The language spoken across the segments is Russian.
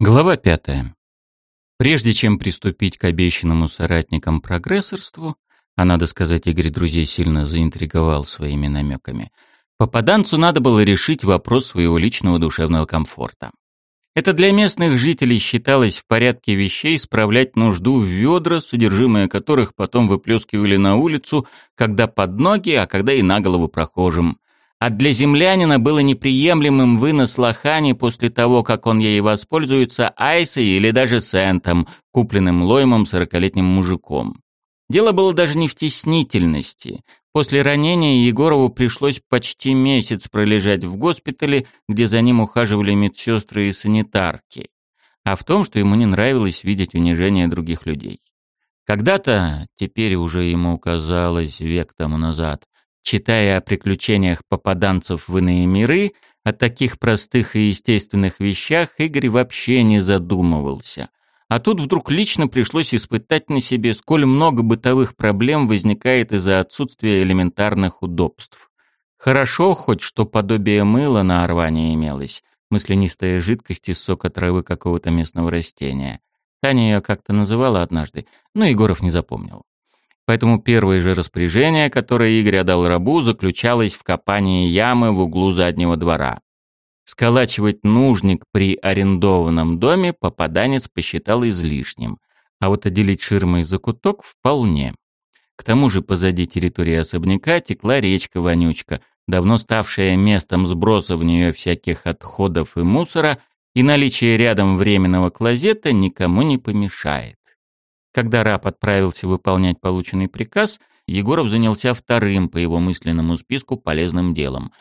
Глава пятая. Прежде чем приступить к обещанному соратникам прогрессорству, а надо сказать, Игорь друзей сильно заинтриговал своими намеками, попаданцу надо было решить вопрос своего личного душевного комфорта. Это для местных жителей считалось в порядке вещей справлять нужду в ведра, содержимое которых потом выплескивали на улицу, когда под ноги, а когда и на голову прохожим. А для землянина было неприемлемым вынос лохани после того, как он ей воспользуется айсой или даже сентом, купленным лоймом сорокалетним мужиком. Дело было даже не в стеснительности. После ранения Егорову пришлось почти месяц пролежать в госпитале, где за ним ухаживали медсестры и санитарки, а в том, что ему не нравилось видеть унижение других людей. Когда-то, теперь уже ему казалось век тому назад, читая о приключениях попаданцев в иные миры, о таких простых и естественных вещах Игорь вообще не задумывался. А тут вдруг лично пришлось испытать на себе, сколь много бытовых проблем возникает из-за отсутствия элементарных удобств. Хорошо хоть, что подобие мыла на Орване имелось, мысленистая жидкость из сока травы какого-то местного растения. Таня ее как-то называла однажды, но Егоров не запомнил. Поэтому первое же распоряжение, которое Игорь отдал рабу, заключалось в копании ямы в углу заднего двора. Сколачивать нужник при арендованном доме попаданец посчитал излишним, а вот отделить ширмой закуток вполне. К тому же позади территории особняка текла речка-вонючка, давно ставшая местом сброса в нее всяких отходов и мусора, и наличие рядом временного клозета никому не помешает. Когда раб отправился выполнять полученный приказ, Егоров занялся вторым по его мысленному списку полезным делом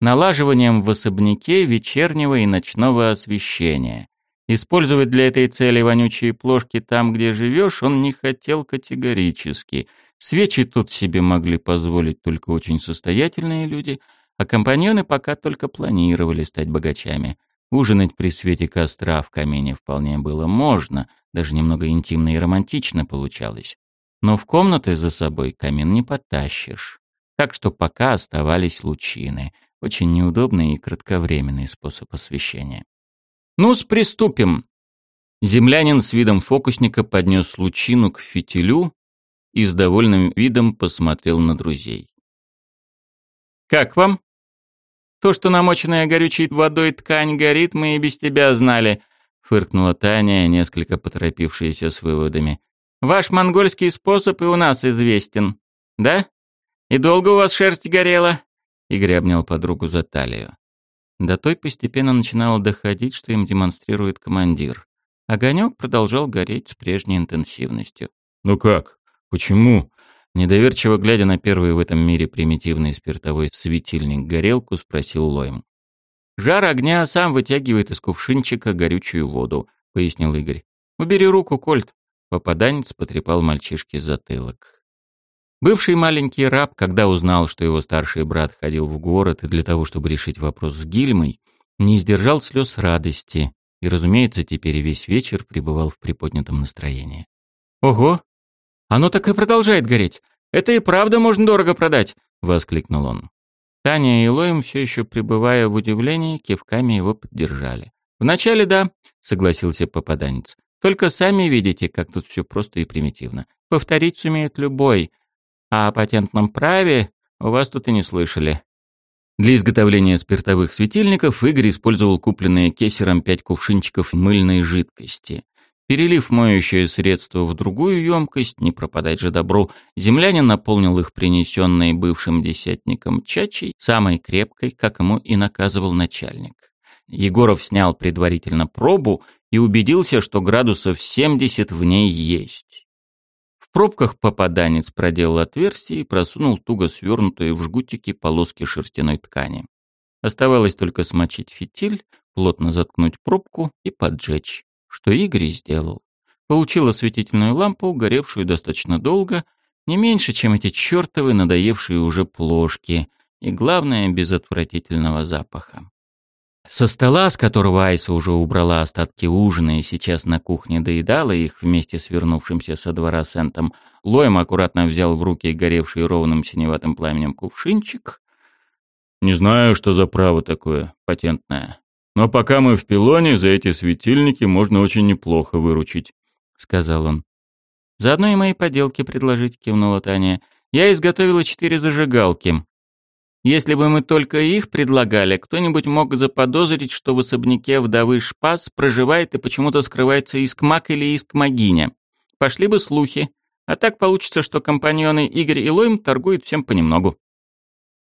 налаживанием в особняке вечернего и ночного освещения. Использовать для этой цели вонючие плошки там, где живешь, он не хотел категорически. Свечи тут себе могли позволить только очень состоятельные люди, а компаньоны пока только планировали стать богачами. Ужинать при свете костра в камине вполне было можно, даже немного интимно и романтично получалось. Но в комнаты за собой камин не потащишь. Так что пока оставались лучины — очень неудобный и кратковременный способ освещения. «Ну-с, приступим!» Землянин с видом фокусника поднес лучину к фитилю и с довольным видом посмотрел на друзей. «Как вам?» «То, что намоченная горючей водой ткань горит, мы и без тебя знали», — фыркнула Таня, несколько поторопившаяся с выводами. «Ваш монгольский способ и у нас известен, да? И долго у вас шерсть горела?» Игорь обнял подругу за талию. До той постепенно начинало доходить, что им демонстрирует командир. Огонек продолжал гореть с прежней интенсивностью. «Ну как? Почему?» Недоверчиво глядя на первый в этом мире примитивный спиртовой светильник-горелку, спросил Лойм. «Жар огня сам вытягивает из кувшинчика горючую воду», — пояснил Игорь. «Убери руку, Кольт». Попаданец потрепал мальчишке затылок. Бывший маленький раб, когда узнал, что его старший брат ходил в город и для того, чтобы решить вопрос с Гильмой, не сдержал слез радости и, разумеется, теперь весь вечер пребывал в приподнятом настроении. «Ого! Оно так и продолжает гореть! Это и правда можно дорого продать!» — воскликнул он. Таня и Лоем, все еще пребывая в удивлении, кивками его поддержали. «Вначале да», — согласился попаданец. «Только сами видите, как тут все просто и примитивно. Повторить сумеет любой, а о патентном праве у вас тут и не слышали. Для изготовления спиртовых светильников Игорь использовал купленные кесером пять кувшинчиков мыльной жидкости. Перелив моющее средство в другую емкость, не пропадать же добру, землянин наполнил их принесенной бывшим десятником чачей, самой крепкой, как ему и наказывал начальник. Егоров снял предварительно пробу и убедился, что градусов 70 в ней есть. В пробках попаданец проделал отверстие и просунул туго свернутые в жгутики полоски шерстяной ткани. Оставалось только смочить фитиль, плотно заткнуть пробку и поджечь, что Игорь сделал. Получил осветительную лампу, горевшую достаточно долго, не меньше, чем эти чертовы надоевшие уже плошки, и, главное, без отвратительного запаха. Со стола, с которого Айса уже убрала остатки ужина и сейчас на кухне доедала их вместе с вернувшимся со двора Сентом, Лоем аккуратно взял в руки горевший ровным синеватым пламенем кувшинчик. «Не знаю, что за право такое патентное, Но пока мы в пилоне, за эти светильники можно очень неплохо выручить», — сказал он. «Заодно и мои поделки предложить», — кивнула Таня. «Я изготовила четыре зажигалки. Если бы мы только их предлагали, кто-нибудь мог заподозрить, что в особняке вдовы Шпас проживает и почему-то скрывается искмак или искмогиня. Пошли бы слухи. А так получится, что компаньоны Игорь и Лойм торгуют всем понемногу.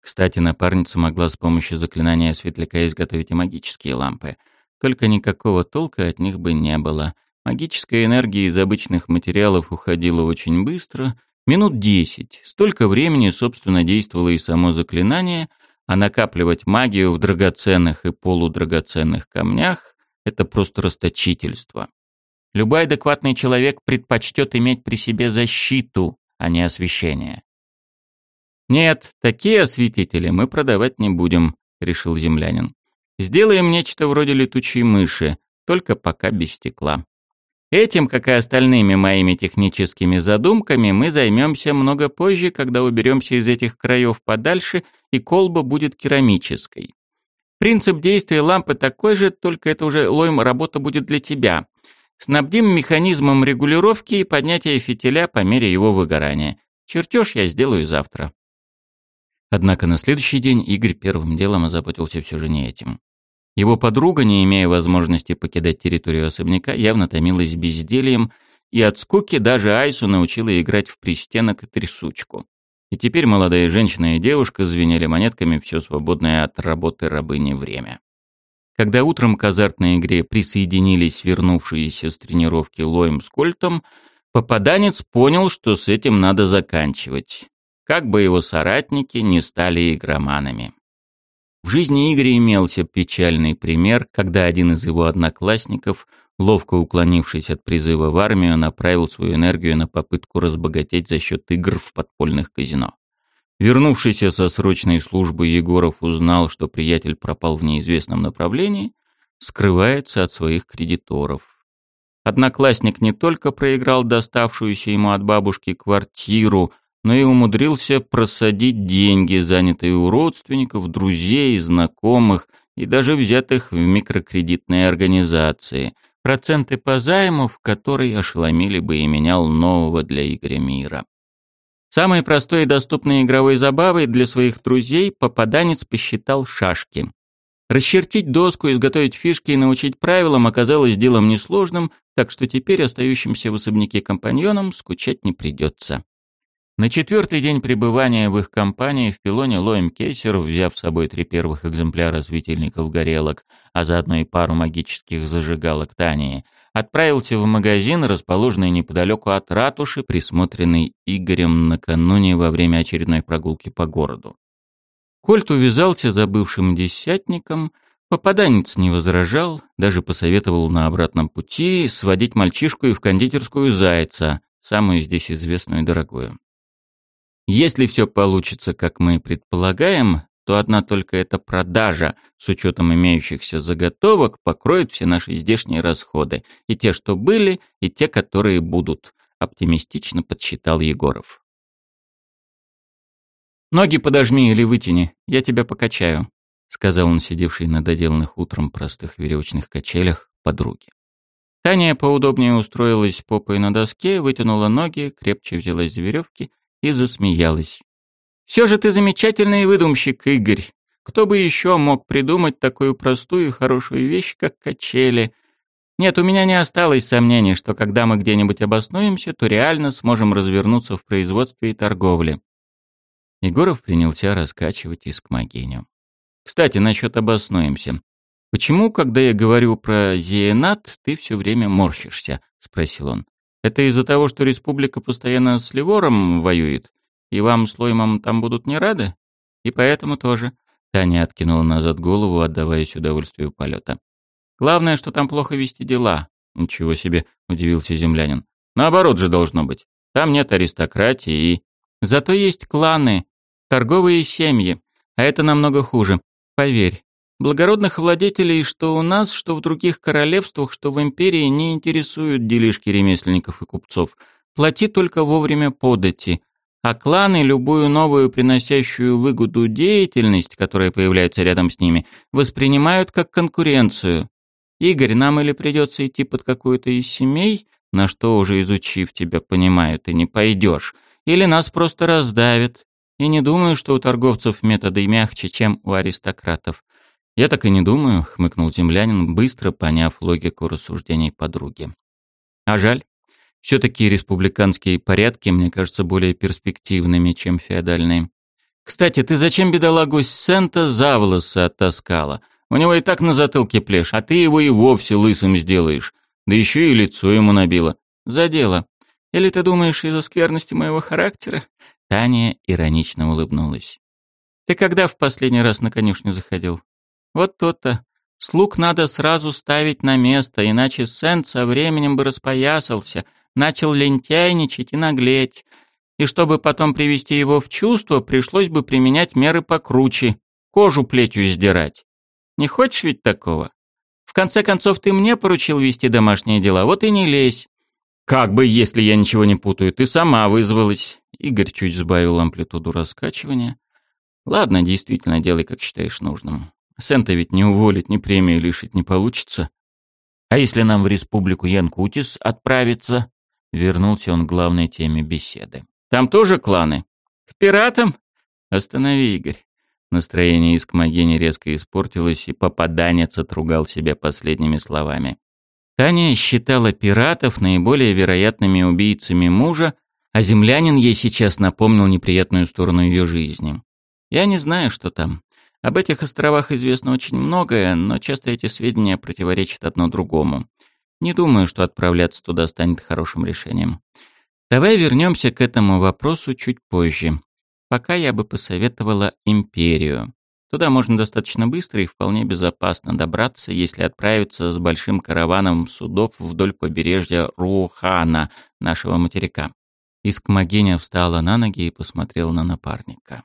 Кстати, напарница могла с помощью заклинания светляка изготовить и магические лампы. Только никакого толка от них бы не было. Магическая энергия из обычных материалов уходила очень быстро, минут десять. Столько времени, собственно, действовало и само заклинание, а накапливать магию в драгоценных и полудрагоценных камнях — это просто расточительство. Любой адекватный человек предпочтет иметь при себе защиту, а не освещение. «Нет, такие осветители мы продавать не будем», — решил землянин. «Сделаем нечто вроде летучей мыши, только пока без стекла. Этим, как и остальными моими техническими задумками, мы займемся много позже, когда уберемся из этих краев подальше, и колба будет керамической. Принцип действия лампы такой же, только это уже, Лойм, работа будет для тебя. Снабдим механизмом регулировки и поднятия фитиля по мере его выгорания. Чертеж я сделаю завтра. Однако на следующий день Игорь первым делом озаботился все же не этим. Его подруга, не имея возможности покидать территорию особняка, явно томилась бездельем, и от скуки даже Айсу научила играть в пристенок и трясучку. И теперь молодая женщина и девушка звенели монетками все свободное от работы рабыни время. Когда утром к азартной игре присоединились вернувшиеся с тренировки Лоем с Кольтом, попаданец понял, что с этим надо заканчивать как бы его соратники не стали игроманами. В жизни Игоря имелся печальный пример, когда один из его одноклассников, ловко уклонившись от призыва в армию, направил свою энергию на попытку разбогатеть за счет игр в подпольных казино. Вернувшийся со срочной службы Егоров узнал, что приятель пропал в неизвестном направлении, скрывается от своих кредиторов. Одноклассник не только проиграл доставшуюся ему от бабушки квартиру, но и умудрился просадить деньги, занятые у родственников, друзей, знакомых и даже взятых в микрокредитные организации, проценты по займу, в которые ошеломили бы и менял нового для Игоря мира. Самой простой и доступной игровой забавой для своих друзей попаданец посчитал шашки. Расчертить доску, изготовить фишки и научить правилам оказалось делом несложным, так что теперь остающимся в особняке компаньонам скучать не придется. На четвертый день пребывания в их компании в пилоне Лоем Кейсер, взяв с собой три первых экземпляра светильников горелок, а заодно и пару магических зажигалок Тании, отправился в магазин, расположенный неподалеку от ратуши, присмотренный Игорем накануне во время очередной прогулки по городу. Кольт увязался за бывшим десятником, попаданец не возражал, даже посоветовал на обратном пути сводить мальчишку и в кондитерскую Зайца, самую здесь известную и дорогую. Если все получится, как мы предполагаем, то одна только эта продажа, с учетом имеющихся заготовок, покроет все наши здешние расходы, и те, что были, и те, которые будут, оптимистично подсчитал Егоров. «Ноги подожми или вытяни, я тебя покачаю», сказал он сидевший на доделанных утром простых веревочных качелях подруге. Таня поудобнее устроилась попой на доске, вытянула ноги, крепче взялась за веревки и засмеялась. «Все же ты замечательный выдумщик, Игорь. Кто бы еще мог придумать такую простую и хорошую вещь, как качели? Нет, у меня не осталось сомнений, что когда мы где-нибудь обоснуемся, то реально сможем развернуться в производстве и торговле». Егоров принялся раскачивать искмогиню. «Кстати, насчет обоснуемся. Почему, когда я говорю про зеенат, ты все время морщишься?» — спросил он. Это из-за того, что республика постоянно с Ливором воюет, и вам с Лоймом там будут не рады? И поэтому тоже. Таня откинула назад голову, отдаваясь удовольствию полета. Главное, что там плохо вести дела. Ничего себе, удивился землянин. Наоборот же должно быть. Там нет аристократии и... Зато есть кланы, торговые семьи. А это намного хуже. Поверь, Благородных владетелей что у нас, что в других королевствах, что в империи не интересуют делишки ремесленников и купцов. Плати только вовремя подати. а кланы любую новую приносящую выгоду деятельность, которая появляется рядом с ними, воспринимают как конкуренцию. Игорь, нам или придется идти под какую-то из семей, на что уже изучив тебя понимают, ты не пойдешь, или нас просто раздавят. И не думаю, что у торговцев методы мягче, чем у аристократов. Я так и не думаю, хмыкнул землянин, быстро поняв логику рассуждений подруги. А жаль. Все-таки республиканские порядки мне кажутся более перспективными, чем феодальные. Кстати, ты зачем бедолагу Сента за волосы оттаскала? У него и так на затылке плешь, а ты его и вовсе лысым сделаешь. Да еще и лицо ему набило. За дело. Или ты думаешь из-за скверности моего характера? Таня иронично улыбнулась. Ты когда в последний раз на конюшню заходил? Вот то-то. Слуг надо сразу ставить на место, иначе Сент со временем бы распоясался, начал лентяйничать и наглеть. И чтобы потом привести его в чувство, пришлось бы применять меры покруче, кожу плетью сдирать. Не хочешь ведь такого? В конце концов, ты мне поручил вести домашние дела, вот и не лезь. Как бы, если я ничего не путаю, ты сама вызвалась. Игорь чуть сбавил амплитуду раскачивания. Ладно, действительно, делай, как считаешь нужным. Сента ведь не уволить, ни премию лишить не получится. А если нам в республику Янкутис отправиться? Вернулся он к главной теме беседы. Там тоже кланы? К пиратам? Останови, Игорь. Настроение Искмогени резко испортилось, и попаданец отругал себя последними словами. Таня считала пиратов наиболее вероятными убийцами мужа, а землянин ей сейчас напомнил неприятную сторону ее жизни. Я не знаю, что там. Об этих островах известно очень многое, но часто эти сведения противоречат одно другому. Не думаю, что отправляться туда станет хорошим решением. Давай вернемся к этому вопросу чуть позже. Пока я бы посоветовала империю. Туда можно достаточно быстро и вполне безопасно добраться, если отправиться с большим караваном судов вдоль побережья Рухана, нашего материка. Искмогиня встала на ноги и посмотрела на напарника.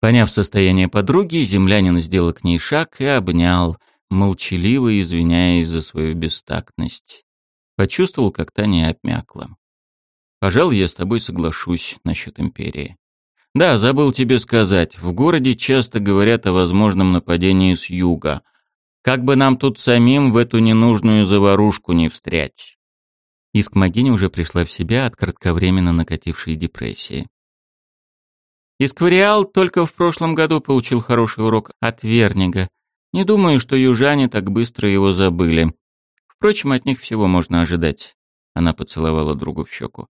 Поняв состояние подруги, землянин сделал к ней шаг и обнял, молчаливо извиняясь за свою бестактность. Почувствовал, как Таня обмякла. Пожалуй, я с тобой соглашусь насчет империи. Да, забыл тебе сказать, в городе часто говорят о возможном нападении с юга. Как бы нам тут самим в эту ненужную заварушку не встрять. Искмогиня уже пришла в себя от кратковременно накатившей депрессии. Исквариал только в прошлом году получил хороший урок от Вернига. Не думаю, что южане так быстро его забыли. Впрочем, от них всего можно ожидать. Она поцеловала другу в щеку.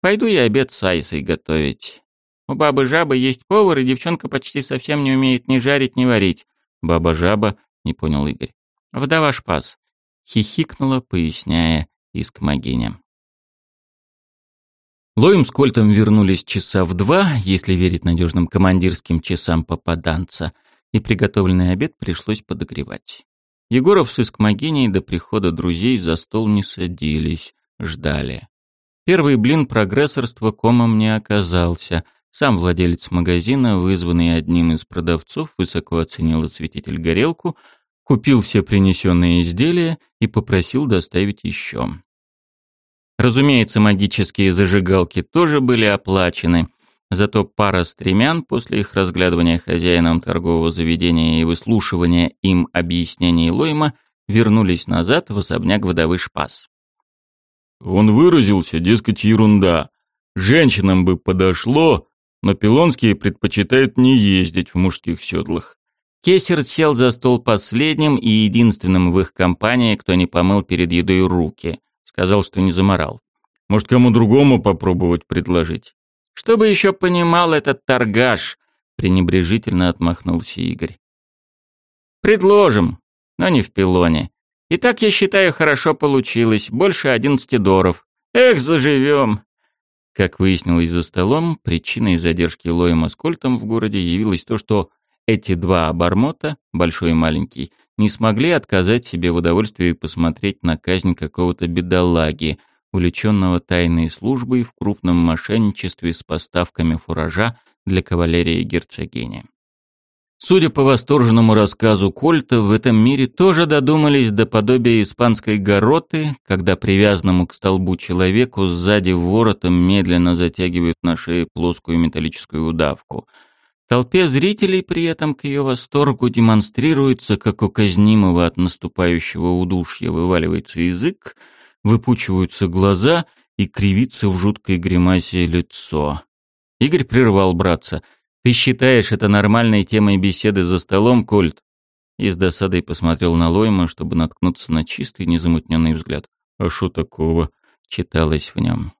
Пойду я обед с Айсой готовить. У бабы-жабы есть повар, и девчонка почти совсем не умеет ни жарить, ни варить. Баба-жаба, не понял Игорь. Вдова шпас. Хихикнула, поясняя искмогиня. Лоем с Кольтом вернулись часа в два, если верить надежным командирским часам попаданца, и приготовленный обед пришлось подогревать. Егоров с искмогиней до прихода друзей за стол не садились, ждали. Первый блин прогрессорства комом не оказался. Сам владелец магазина, вызванный одним из продавцов, высоко оценил осветитель горелку, купил все принесенные изделия и попросил доставить еще. Разумеется, магические зажигалки тоже были оплачены, зато пара стремян после их разглядывания хозяином торгового заведения и выслушивания им объяснений Лойма вернулись назад в особняк вдовы Шпас. Он выразился, дескать, ерунда. Женщинам бы подошло, но пилонские предпочитают не ездить в мужских седлах. Кесер сел за стол последним и единственным в их компании, кто не помыл перед едой руки. Сказал, что не заморал. Может, кому другому попробовать предложить? Чтобы еще понимал этот торгаш, пренебрежительно отмахнулся Игорь. Предложим, но не в пилоне. И так, я считаю, хорошо получилось. Больше одиннадцати доров. Эх, заживем. Как выяснилось за столом, причиной задержки Лоема с Кольтом в городе явилось то, что эти два обормота, большой и маленький, не смогли отказать себе в удовольствии посмотреть на казнь какого-то бедолаги, увлеченного тайной службой в крупном мошенничестве с поставками фуража для кавалерии герцогини. Судя по восторженному рассказу Кольта, в этом мире тоже додумались до подобия испанской гороты, когда привязанному к столбу человеку сзади воротом медленно затягивают на шее плоскую металлическую удавку. Толпе зрителей при этом к ее восторгу демонстрируется, как у казнимого от наступающего удушья вываливается язык, выпучиваются глаза и кривится в жуткой гримасе лицо. Игорь прервал братца — «Ты считаешь это нормальной темой беседы за столом, Кольт?» И с досадой посмотрел на Лойма, чтобы наткнуться на чистый, незамутненный взгляд. «А что такого?» — читалось в нем.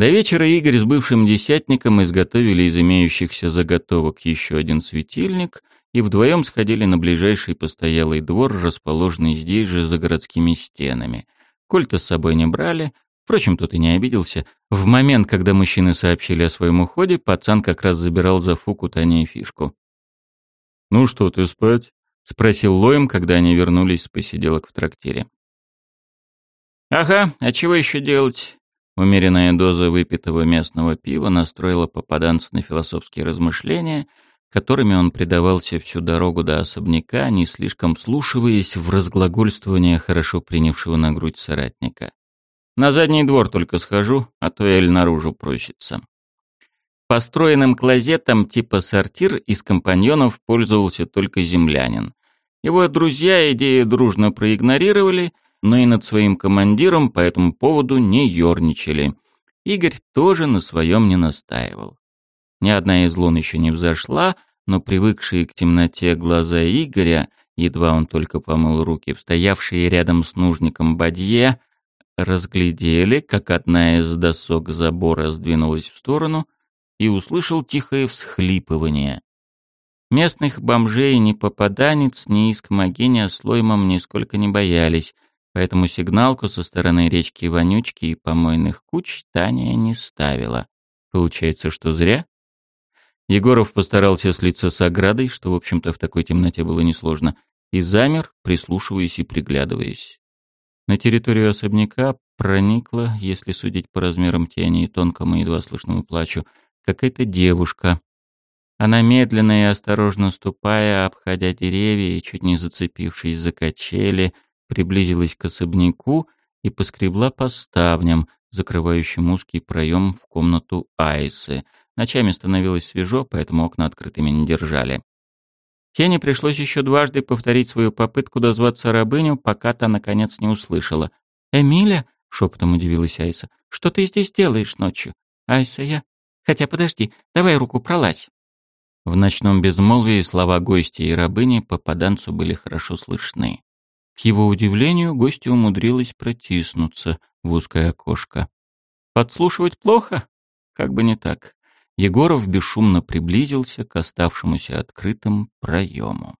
До вечера Игорь с бывшим десятником изготовили из имеющихся заготовок еще один светильник и вдвоем сходили на ближайший постоялый двор, расположенный здесь же за городскими стенами. Кольта с собой не брали, Впрочем, тот и не обиделся. В момент, когда мужчины сообщили о своем уходе, пацан как раз забирал за Фуку Таня и фишку. «Ну что, ты спать?» — спросил Лоем, когда они вернулись с посиделок в трактире. «Ага, а чего еще делать?» Умеренная доза выпитого местного пива настроила попаданца на философские размышления, которыми он предавался всю дорогу до особняка, не слишком слушаясь в разглагольствование хорошо принявшего на грудь соратника. На задний двор только схожу, а то Эль наружу просится. Построенным клозетом типа сортир из компаньонов пользовался только землянин. Его друзья идею дружно проигнорировали, но и над своим командиром по этому поводу не ерничали. Игорь тоже на своем не настаивал. Ни одна из лун еще не взошла, но привыкшие к темноте глаза Игоря, едва он только помыл руки, стоявшие рядом с нужником Бадье, разглядели, как одна из досок забора сдвинулась в сторону, и услышал тихое всхлипывание. Местных бомжей ни попаданец, ни искмогиня с Лоймом нисколько не боялись, поэтому сигналку со стороны речки Вонючки и помойных куч Таня не ставила. Получается, что зря? Егоров постарался слиться с оградой, что, в общем-то, в такой темноте было несложно, и замер, прислушиваясь и приглядываясь. На территорию особняка проникла, если судить по размерам тени и тонкому едва слышному плачу, какая-то девушка. Она медленно и осторожно ступая, обходя деревья и чуть не зацепившись за качели, приблизилась к особняку и поскребла по ставням, закрывающим узкий проем в комнату Айсы. Ночами становилось свежо, поэтому окна открытыми не держали. Тене пришлось еще дважды повторить свою попытку дозваться рабыню, пока та, наконец, не услышала. «Эмиля?» — шепотом удивилась Айса. «Что ты здесь делаешь ночью?» «Айса, я...» «Хотя подожди, давай руку пролазь». В ночном безмолвии слова гостя и рабыни попаданцу были хорошо слышны. К его удивлению, гостья умудрилась протиснуться в узкое окошко. «Подслушивать плохо?» Как бы не так. Егоров бесшумно приблизился к оставшемуся открытым проему.